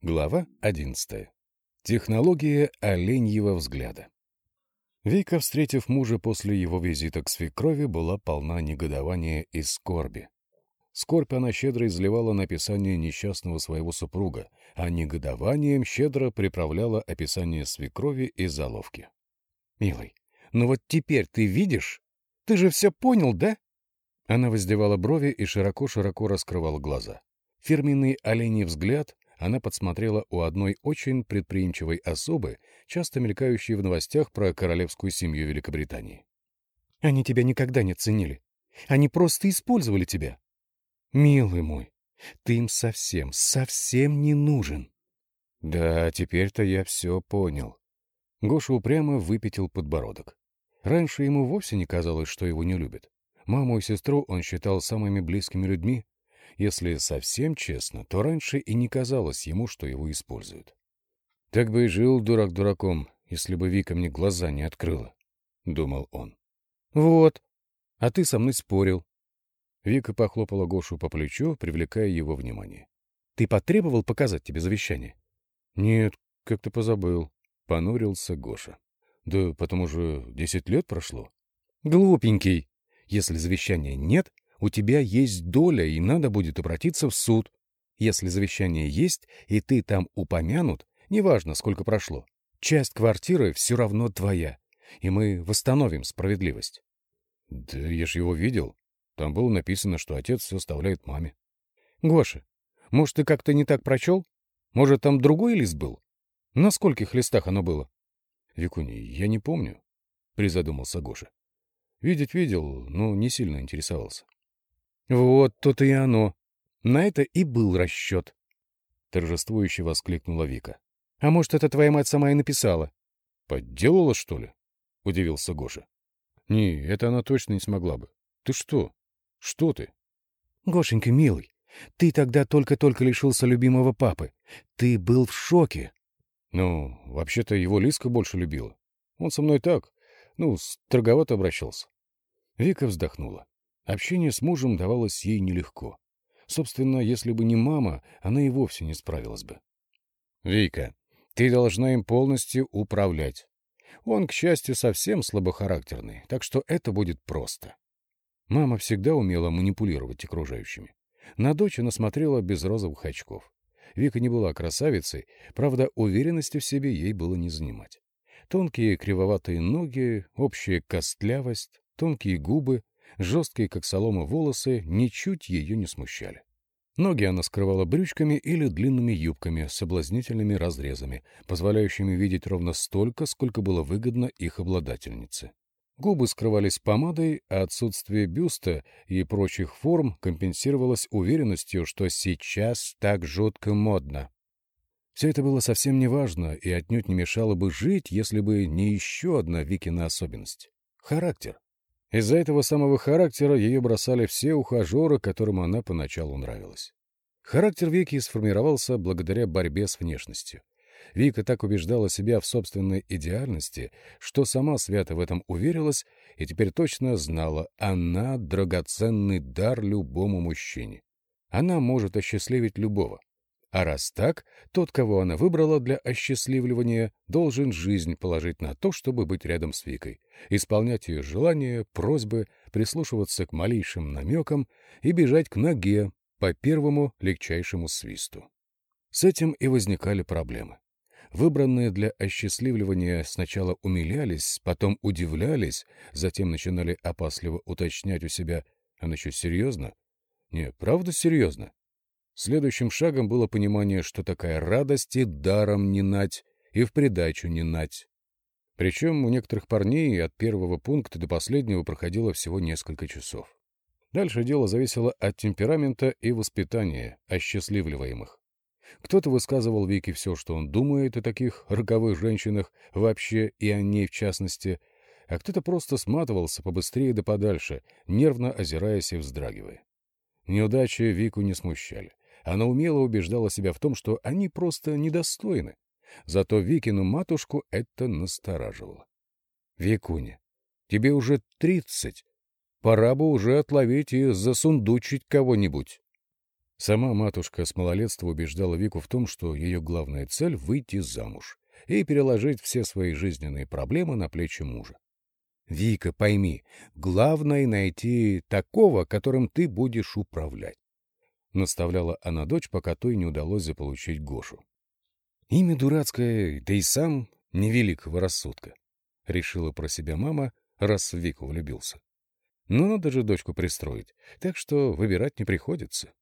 Глава 11. Технология оленьего взгляда. Вика, встретив мужа после его визита к свекрови, была полна негодования и скорби. Скорбь она щедро изливала на описание несчастного своего супруга, а негодованием щедро приправляла описание свекрови и заловки. «Милый, ну вот теперь ты видишь? Ты же все понял, да?» Она воздевала брови и широко-широко раскрывала глаза. Фирменный оленей взгляд она подсмотрела у одной очень предприимчивой особы, часто мелькающей в новостях про королевскую семью Великобритании. «Они тебя никогда не ценили. Они просто использовали тебя. Милый мой, ты им совсем, совсем не нужен». «Да, теперь-то я все понял». Гоша упрямо выпятил подбородок. Раньше ему вовсе не казалось, что его не любят. Маму и сестру он считал самыми близкими людьми, если совсем честно, то раньше и не казалось ему, что его используют. «Так бы и жил дурак дураком, если бы Вика мне глаза не открыла», — думал он. «Вот, а ты со мной спорил». Вика похлопала Гошу по плечу, привлекая его внимание. «Ты потребовал показать тебе завещание?» «Нет, как-то позабыл», — понурился Гоша. «Да потом уже десять лет прошло». «Глупенький! Если завещания нет, у тебя есть доля, и надо будет обратиться в суд. Если завещание есть, и ты там упомянут, неважно, сколько прошло, часть квартиры все равно твоя, и мы восстановим справедливость. Да я ж его видел. Там было написано, что отец все оставляет маме. Гоша, может, ты как-то не так прочел? Может, там другой лист был? На скольких листах оно было? Викуни, я не помню, призадумался Гоша. Видеть видел, но не сильно интересовался. «Вот то-то и оно. На это и был расчет», — торжествующе воскликнула Вика. «А может, это твоя мать сама и написала?» «Подделала, что ли?» — удивился Гоша. «Не, это она точно не смогла бы. Ты что? Что ты?» «Гошенька, милый, ты тогда только-только лишился любимого папы. Ты был в шоке». «Ну, вообще-то его Лиска больше любила. Он со мной так, ну, строго обращался». Вика вздохнула. Общение с мужем давалось ей нелегко. Собственно, если бы не мама, она и вовсе не справилась бы. «Вика, ты должна им полностью управлять. Он, к счастью, совсем слабохарактерный, так что это будет просто». Мама всегда умела манипулировать окружающими. На дочь она смотрела без розовых очков. Вика не была красавицей, правда, уверенности в себе ей было не занимать. Тонкие кривоватые ноги, общая костлявость, тонкие губы, Жесткие, как солома, волосы ничуть ее не смущали. Ноги она скрывала брючками или длинными юбками с соблазнительными разрезами, позволяющими видеть ровно столько, сколько было выгодно их обладательнице. Губы скрывались помадой, а отсутствие бюста и прочих форм компенсировалось уверенностью, что сейчас так жутко модно. Все это было совсем неважно и отнюдь не мешало бы жить, если бы не еще одна Викина особенность — характер. Из-за этого самого характера ее бросали все ухажеры, которым она поначалу нравилась. Характер Вики сформировался благодаря борьбе с внешностью. Вика так убеждала себя в собственной идеальности, что сама свято в этом уверилась и теперь точно знала, она — драгоценный дар любому мужчине. Она может осчастливить любого. А раз так, тот, кого она выбрала для осчастливливания, должен жизнь положить на то, чтобы быть рядом с Викой, исполнять ее желания, просьбы, прислушиваться к малейшим намекам и бежать к ноге по первому легчайшему свисту. С этим и возникали проблемы. Выбранные для осчастливливания сначала умилялись, потом удивлялись, затем начинали опасливо уточнять у себя, она что, серьезно? Не, правда серьезно? Следующим шагом было понимание, что такая радость и даром не нать, и в придачу не нать. Причем у некоторых парней от первого пункта до последнего проходило всего несколько часов. Дальше дело зависело от темперамента и воспитания осчастливливаемых. Кто-то высказывал Вике все, что он думает о таких роковых женщинах вообще и о ней в частности, а кто-то просто сматывался побыстрее да подальше, нервно озираясь и вздрагивая. Неудачи Вику не смущали. Она умело убеждала себя в том, что они просто недостойны. Зато Викину матушку это настораживало. «Викуня, тебе уже тридцать. Пора бы уже отловить и засундучить кого-нибудь». Сама матушка с малолетства убеждала Вику в том, что ее главная цель — выйти замуж и переложить все свои жизненные проблемы на плечи мужа. «Вика, пойми, главное — найти такого, которым ты будешь управлять», — наставляла она дочь, пока той не удалось заполучить Гошу. «Имя дурацкое, да и сам невеликого рассудка», — решила про себя мама, раз в Вику влюбился. «Но надо же дочку пристроить, так что выбирать не приходится»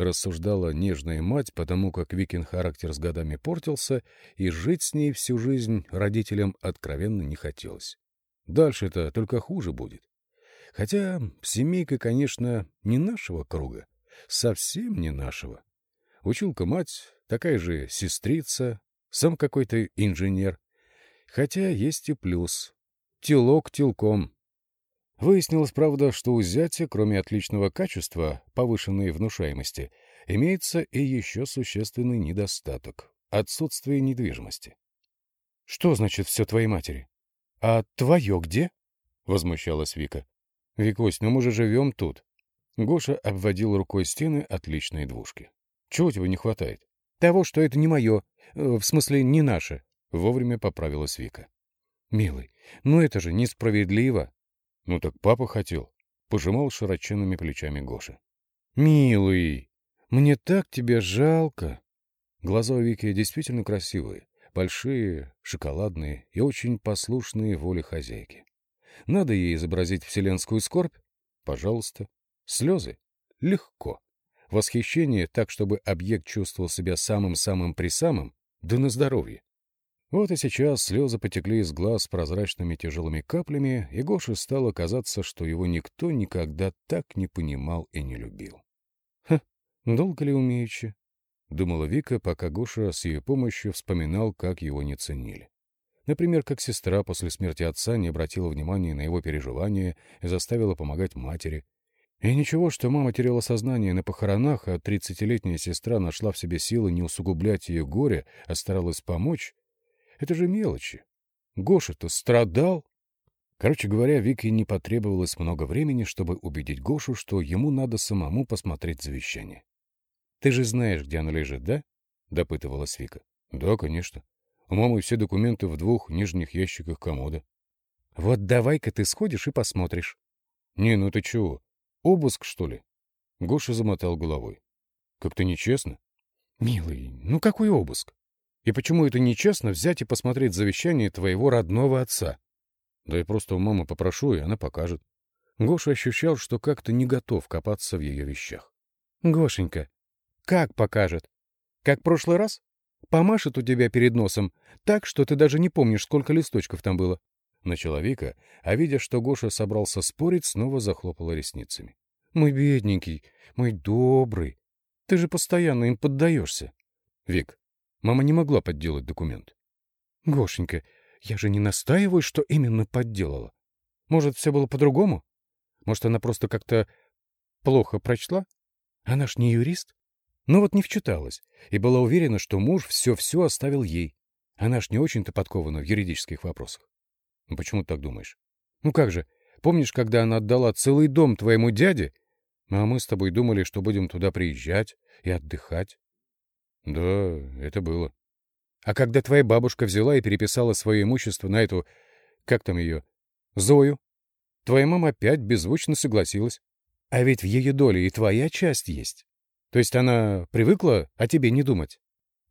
рассуждала нежная мать, потому как Викин характер с годами портился, и жить с ней всю жизнь родителям откровенно не хотелось. Дальше-то только хуже будет. Хотя семейка, конечно, не нашего круга, совсем не нашего. Училка мать, такая же сестрица, сам какой-то инженер. Хотя есть и плюс. Телок телком. Выяснилось, правда, что у зятя, кроме отличного качества, повышенной внушаемости, имеется и еще существенный недостаток — отсутствие недвижимости. — Что значит все твоей матери? А твое где? — возмущалась Вика. — Викусь, ну мы же живем тут. Гоша обводил рукой стены отличной двушки. — Чего тебе не хватает? — Того, что это не мое, э, в смысле не наше, — вовремя поправилась Вика. — Милый, ну это же несправедливо. Ну так папа хотел. Пожимал широченными плечами Гоша. Милый, мне так тебя жалко. Глаза у Вики действительно красивые. Большие, шоколадные и очень послушные воле хозяйки. Надо ей изобразить вселенскую скорбь? Пожалуйста. Слезы? Легко. Восхищение так, чтобы объект чувствовал себя самым-самым-присамым? Да на здоровье. Вот и сейчас слезы потекли из глаз прозрачными тяжелыми каплями, и Гоше стало казаться, что его никто никогда так не понимал и не любил. «Ха, долго ли умеючи?» — думала Вика, пока Гоша с ее помощью вспоминал, как его не ценили. Например, как сестра после смерти отца не обратила внимания на его переживания и заставила помогать матери. И ничего, что мама теряла сознание на похоронах, а тридцатилетняя сестра нашла в себе силы не усугублять ее горе, а старалась помочь, это же мелочи. Гоша-то страдал. Короче говоря, Вике не потребовалось много времени, чтобы убедить Гошу, что ему надо самому посмотреть завещание. — Ты же знаешь, где оно лежит, да? — допытывалась Вика. — Да, конечно. У мамы все документы в двух нижних ящиках комода. — Вот давай-ка ты сходишь и посмотришь. — Не, ну ты чего? Обыск, что ли? Гоша замотал головой. — Как-то нечестно. — Милый, ну какой обыск? И почему это нечестно взять и посмотреть завещание твоего родного отца? Да и просто у мамы попрошу, и она покажет. Гоша ощущал, что как-то не готов копаться в ее вещах. — Гошенька, как покажет? Как в прошлый раз? Помашет у тебя перед носом так, что ты даже не помнишь, сколько листочков там было. Начала Вика, а видя, что Гоша собрался спорить, снова захлопала ресницами. — Мой бедненький, мой добрый, ты же постоянно им поддаешься. — Вик, Мама не могла подделать документ. — Гошенька, я же не настаиваю, что именно подделала. Может, все было по-другому? Может, она просто как-то плохо прочла? Она ж не юрист. Ну вот не вчиталась и была уверена, что муж все-все оставил ей. Она ж не очень-то подкована в юридических вопросах. Ну почему ты так думаешь? Ну как же, помнишь, когда она отдала целый дом твоему дяде, а мы с тобой думали, что будем туда приезжать и отдыхать? Да, это было. А когда твоя бабушка взяла и переписала свое имущество на эту, как там ее, Зою, твоя мама опять беззвучно согласилась. А ведь в ее доле и твоя часть есть. То есть она привыкла о тебе не думать.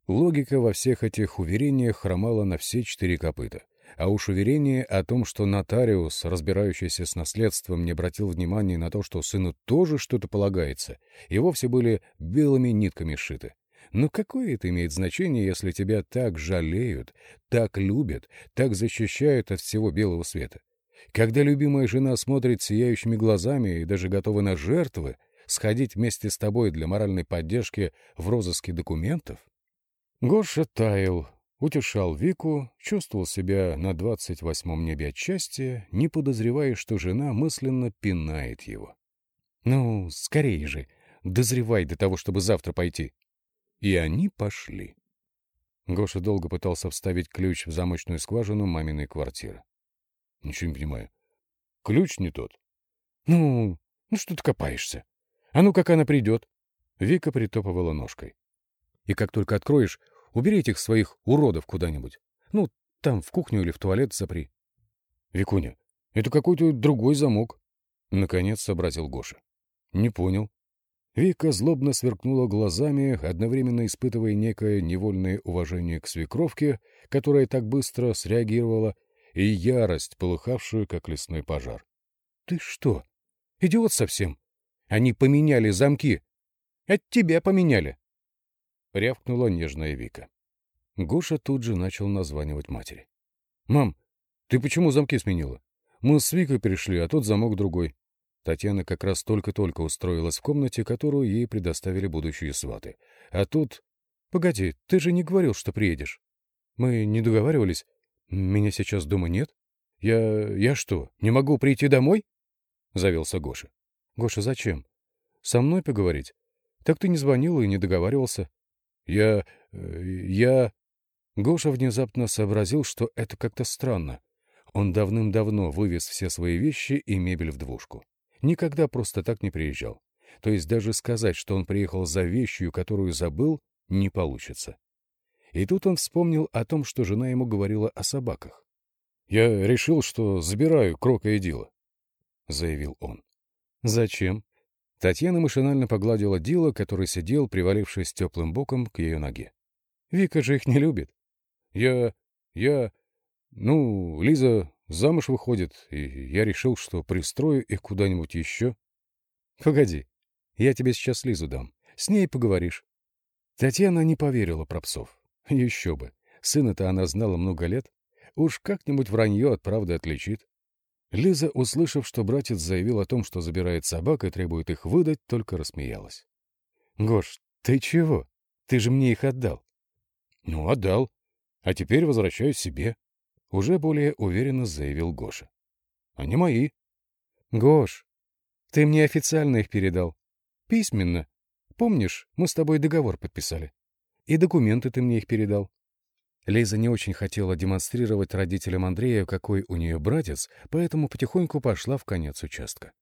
Логика во всех этих уверениях хромала на все четыре копыта. А уж уверение о том, что нотариус, разбирающийся с наследством, не обратил внимания на то, что сыну тоже что-то полагается, и вовсе были белыми нитками сшиты. Но какое это имеет значение, если тебя так жалеют, так любят, так защищают от всего белого света? Когда любимая жена смотрит сияющими глазами и даже готова на жертвы, сходить вместе с тобой для моральной поддержки в розыске документов? Гоша таял, утешал Вику, чувствовал себя на двадцать восьмом небе от счастья, не подозревая, что жена мысленно пинает его. «Ну, скорее же, дозревай до того, чтобы завтра пойти», и они пошли. Гоша долго пытался вставить ключ в замочную скважину маминой квартиры. — Ничего не понимаю. Ключ не тот. — Ну, ну что ты копаешься? А ну, как она придет? Вика притопывала ножкой. «И как только откроешь, убери этих своих уродов куда-нибудь. Ну, там, в кухню или в туалет запри». «Викуня, это какой-то другой замок», — наконец сообразил Гоша. «Не понял». Вика злобно сверкнула глазами, одновременно испытывая некое невольное уважение к свекровке, которая так быстро среагировала, и ярость, полыхавшую, как лесной пожар. — Ты что, идиот совсем? Они поменяли замки. От тебя поменяли. Рявкнула нежная Вика. Гоша тут же начал названивать матери. — Мам, ты почему замки сменила? Мы с Викой пришли, а тот замок другой. Татьяна как раз только-только устроилась в комнате, которую ей предоставили будущие сваты. А тут... — Погоди, ты же не говорил, что приедешь. Мы не договаривались. Меня сейчас дома нет. Я... я что, не могу прийти домой? — завелся Гоша. — Гоша, зачем? Со мной поговорить? Так ты не звонил и не договаривался. Я... я... Гоша внезапно сообразил, что это как-то странно. Он давным-давно вывез все свои вещи и мебель в двушку. Никогда просто так не приезжал. То есть даже сказать, что он приехал за вещью, которую забыл, не получится. И тут он вспомнил о том, что жена ему говорила о собаках. «Я решил, что забираю Крока и Дила», — заявил он. «Зачем?» Татьяна машинально погладила Дила, который сидел, привалившись теплым боком к ее ноге. «Вика же их не любит». «Я... я... ну, Лиза замуж выходит, и я решил, что пристрою их куда-нибудь еще». «Погоди, я тебе сейчас Лизу дам. С ней поговоришь». Татьяна не поверила про псов. Еще бы. Сына-то она знала много лет. Уж как-нибудь вранье от правды отличит. Лиза, услышав, что братец заявил о том, что забирает собак и требует их выдать, только рассмеялась. — Гош, ты чего? Ты же мне их отдал. — Ну, отдал. А теперь возвращаю себе. Уже более уверенно заявил Гоша. — Они мои. — Гош, ты мне официально их передал. Письменно. Помнишь, мы с тобой договор подписали? И документы ты мне их передал. Лиза не очень хотела демонстрировать родителям Андрея, какой у нее братец, поэтому потихоньку пошла в конец участка.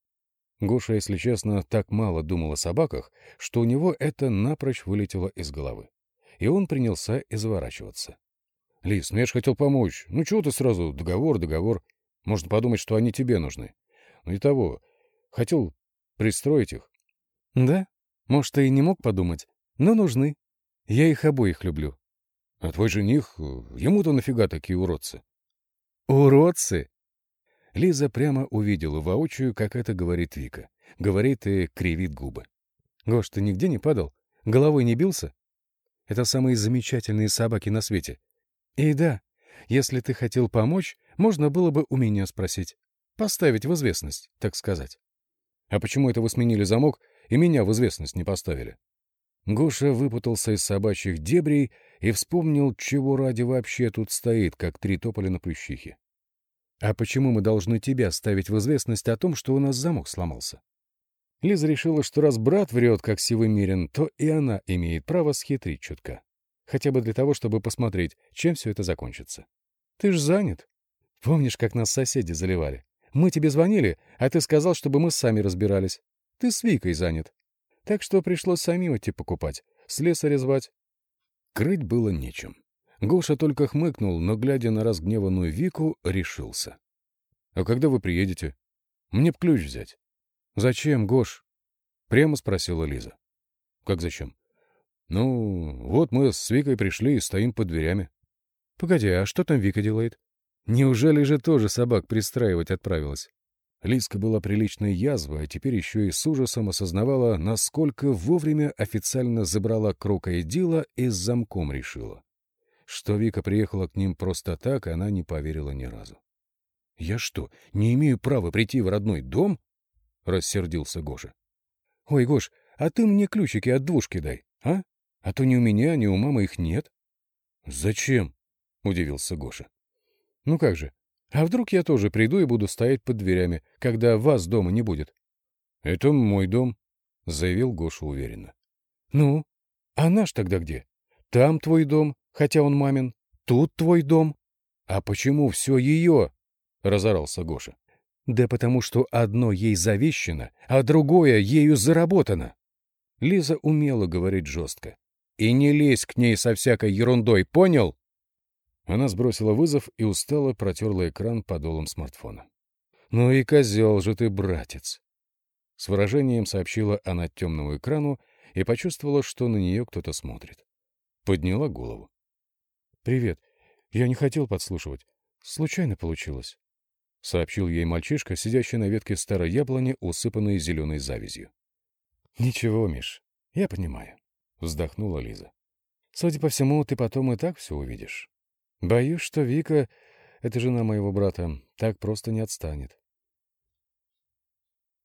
Гоша, если честно, так мало думал о собаках, что у него это напрочь вылетело из головы. И он принялся изворачиваться. — Лиз, ну я ж хотел помочь. Ну чего ты сразу договор, договор? Можно подумать, что они тебе нужны. Ну и того. Хотел пристроить их. — Да? Может, ты и не мог подумать, но нужны. Я их обоих люблю. А твой жених, ему-то нафига такие уродцы? Уродцы? Лиза прямо увидела воочию, как это говорит Вика. Говорит и кривит губы. Гош, ты нигде не падал? Головой не бился? Это самые замечательные собаки на свете. И да, если ты хотел помочь, можно было бы у меня спросить. Поставить в известность, так сказать. А почему это вы сменили замок и меня в известность не поставили? Гоша выпутался из собачьих дебрей и вспомнил, чего ради вообще тут стоит, как три тополя на плющихе. «А почему мы должны тебя ставить в известность о том, что у нас замок сломался?» Лиза решила, что раз брат врет, как сивый мирен, то и она имеет право схитрить чутка. Хотя бы для того, чтобы посмотреть, чем все это закончится. «Ты ж занят. Помнишь, как нас соседи заливали? Мы тебе звонили, а ты сказал, чтобы мы сами разбирались. Ты с Викой занят. Так что пришлось самим идти покупать, слесаря звать. Крыть было нечем. Гоша только хмыкнул, но, глядя на разгневанную Вику, решился. — А когда вы приедете? Мне б ключ взять. — Зачем, Гош? — прямо спросила Лиза. — Как зачем? — Ну, вот мы с Викой пришли и стоим под дверями. — Погоди, а что там Вика делает? Неужели же тоже собак пристраивать отправилась? Лиска была приличной язвой, а теперь еще и с ужасом осознавала, насколько вовремя официально забрала Крока и Дила и с замком решила. Что Вика приехала к ним просто так, она не поверила ни разу. — Я что, не имею права прийти в родной дом? — рассердился Гоша. — Ой, Гош, а ты мне ключики от двушки дай, а? А то ни у меня, ни у мамы их нет. — Зачем? — удивился Гоша. — Ну как же, а вдруг я тоже приду и буду стоять под дверями, когда вас дома не будет? — Это мой дом, — заявил Гоша уверенно. — Ну, а наш тогда где? Там твой дом, хотя он мамин. Тут твой дом. А почему все ее? — разорался Гоша. — Да потому что одно ей завещено, а другое ею заработано. Лиза умела говорить жестко. «И не лезь к ней со всякой ерундой, понял?» Она сбросила вызов и устало протерла экран подолом смартфона. «Ну и козел же ты, братец!» С выражением сообщила она темному экрану и почувствовала, что на нее кто-то смотрит. Подняла голову. «Привет. Я не хотел подслушивать. Случайно получилось», — сообщил ей мальчишка, сидящий на ветке старой яблони, усыпанной зеленой завязью. «Ничего, Миш, я понимаю», — вздохнула Лиза. «Судя по всему, ты потом и так все увидишь. Боюсь, что Вика, эта жена моего брата, так просто не отстанет.